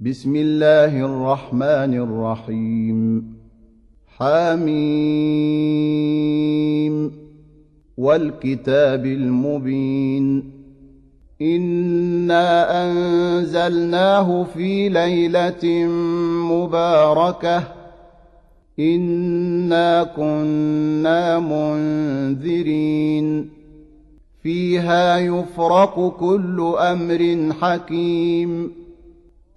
بسم الله الرحمن الرحيم. حاميم والكتاب المبين. إنا أنزلناه في ليلة مباركة. إنا كنا منذرين. فيها يفرق كل أمر حكيم.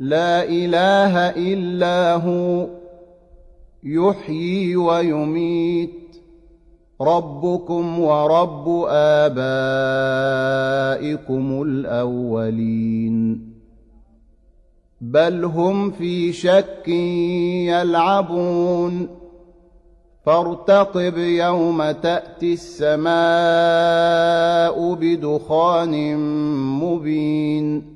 لا إله إلا هو يحيي ويميت. ربكم ورب آبائكم الأولين. بل هم في شك يلعبون. فارتقب يوم تأتي السماء بدخان مبين.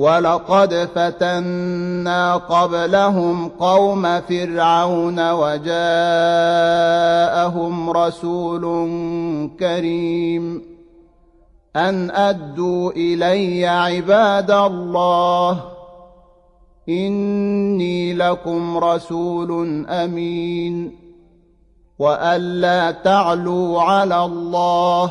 ولقد فتنا قبلهم قوم فرعون وجاءهم رسول كريم. أن أدوا إلي عباد الله إني لكم رسول أمين. وألا تعلوا على الله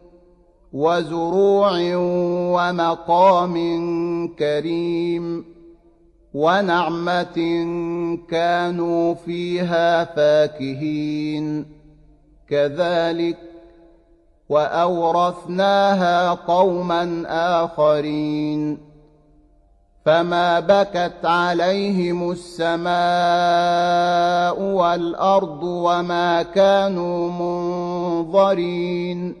وزروع ومقام كريم ونعمة كانوا فيها فاكهين. كذلك وأورثناها قوما آخرين. فما بكت عليهم السماء والأرض وما كانوا منظرين.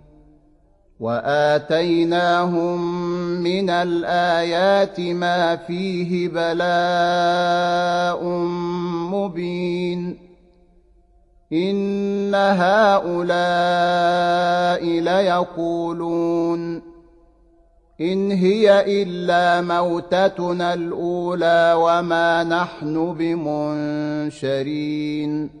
وآتيناهم من الآيات ما فيه بلاء مبين. إن هؤلاء ليقولون إن هي إلا موتتنا الأولى وما نحن بمنشرين.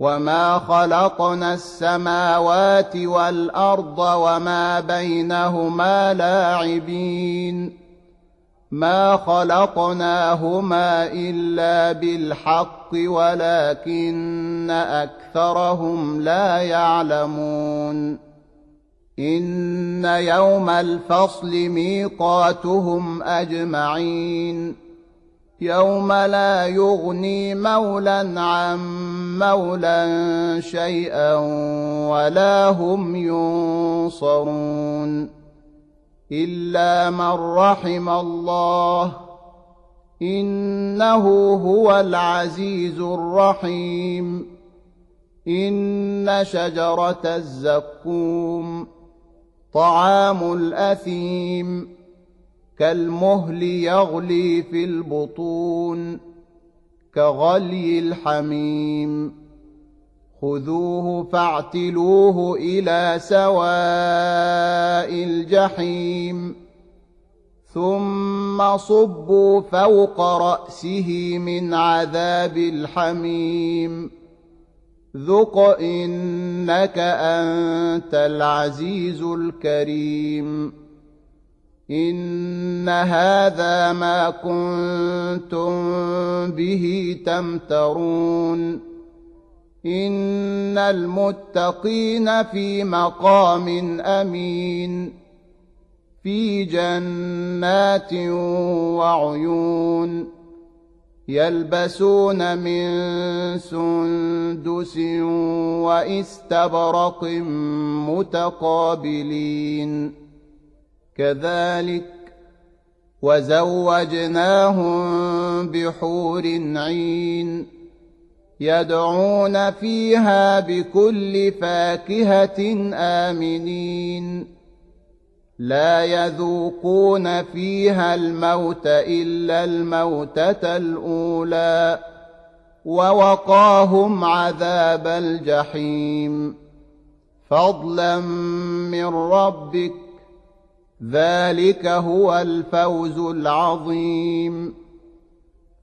وما خلقنا السماوات والارض وما بينهما لاعبين ما خلقناهما الا بالحق ولكن اكثرهم لا يعلمون ان يوم الفصل ميقاتهم اجمعين يوم لا يغني مولى عن مولى شيئا ولا هم ينصرون إلا من رحم الله إنه هو العزيز الرحيم إن شجرة الزقوم طعام الأثيم كالمهل يغلي في البطون كغلي الحميم. خذوه فاعتلوه إلى سواء الجحيم. ثم صبوا فوق رأسه من عذاب الحميم. ذق انك انت العزيز الكريم. ان هذا ما كنتم به تمترون ان المتقين في مقام امين في جنات وعيون يلبسون من سندس واستبرق متقابلين كذلك وزوجناهم بحور عين يدعون فيها بكل فاكهة آمنين. لا يذوقون فيها الموت إلا الموتة الأولى ووقاهم عذاب الجحيم. فضلا من ربك ذلك هو الفوز العظيم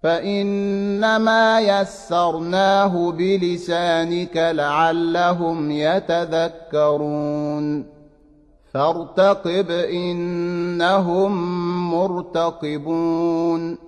فانما يسرناه بلسانك لعلهم يتذكرون فارتقب انهم مرتقبون